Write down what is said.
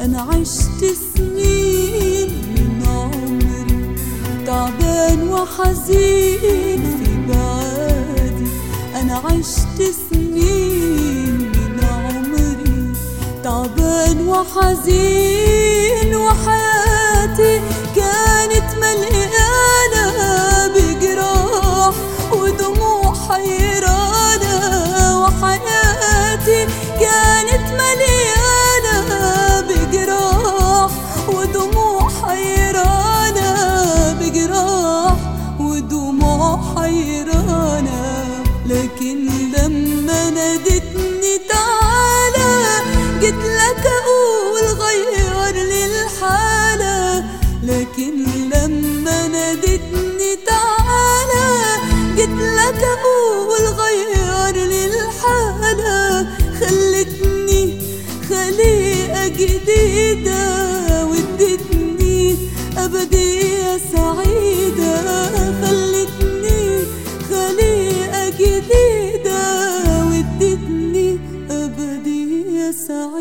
أنا عشت سنين من عمري تعبان وحزين في بعادي أنا عشت سنين من عمري تعبان وحزين جديدة وادتني أبدية سعيدة خلتني خليقة جديدة وادتني أبدية سعيدة.